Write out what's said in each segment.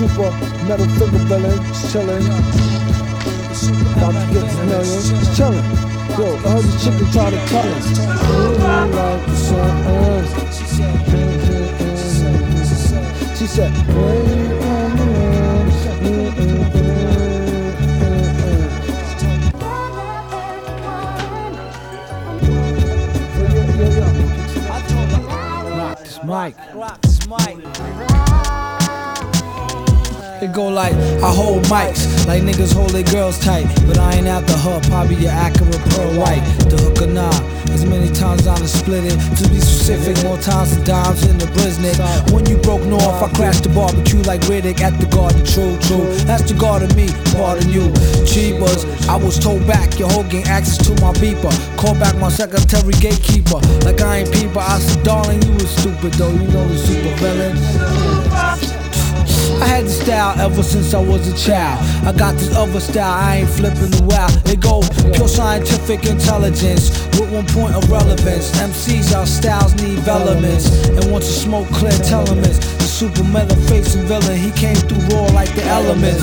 super metal finger villain, chillin'. About to get this million, just chillin'. Yo, I heard the chicken try to cut us. Like the sun. She said, "Wait on the Rock this mic. Rock this mic. It go like I hold mics, like niggas hold their girls tight. But I ain't out the hook, probably your Acura Pearl White. The hook or nah, as many times I done split it. To be specific, more times than dimes in the Brisnik. When you broke north, I crashed the barbecue like Riddick at the garden. True, true. That's the guard of me, pardon you. Cheapers, I was told back, your whole gang access to my beeper. Call back my secretary gatekeeper. Like I ain't peeper, I said, darling, you was stupid though. You know the super villain. Style ever since I was a child. I got this other style, I ain't flipping the wow. They go pure scientific intelligence with one point of relevance. MCs, our styles need elements. And once you smoke clear telements, the super metal facing villain, he came through raw like the elements.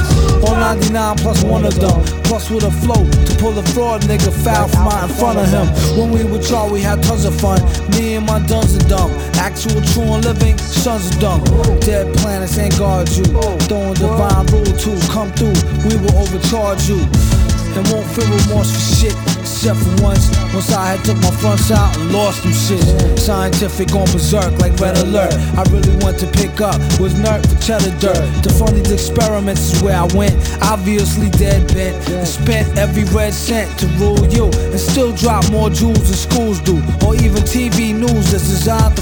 All 99 plus one of them, plus with a flow to pull a fraud nigga foul from out in front of him. When we with y'all, we had tons of fun. Me and my duns are dumb. Actual true and living sons of dumb. Dead planets ain't guard you. Throwing divine rule to come through. We will overcharge you. And won't feel remorse for shit. Except for once, once I had took my fronts out and lost them shit. Scientific on berserk like red alert. I really want to pick up was nerd for cheddar dirt. To fund these experiments is where I went. Obviously dead bent. And spent every red cent to rule you. And still drop more jewels than schools do. Or even TV news that's designed to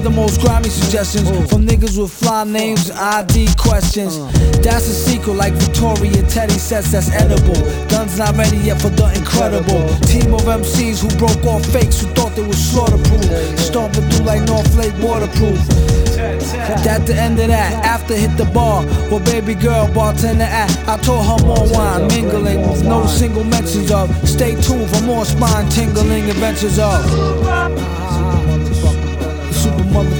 hear the most grimy suggestions from niggas with fly names and ID questions. That's a secret like Victoria Teddy says that's edible. Guns not ready yet for the incredible. Team of MCs who broke off fakes who thought they was slaughterproof. Stomping through like North Lake waterproof. At the end of that, after hit the bar, where baby girl bartender at, I told her more wine, mingling with no single mentions of. Stay tuned for more spine tingling adventures of. mother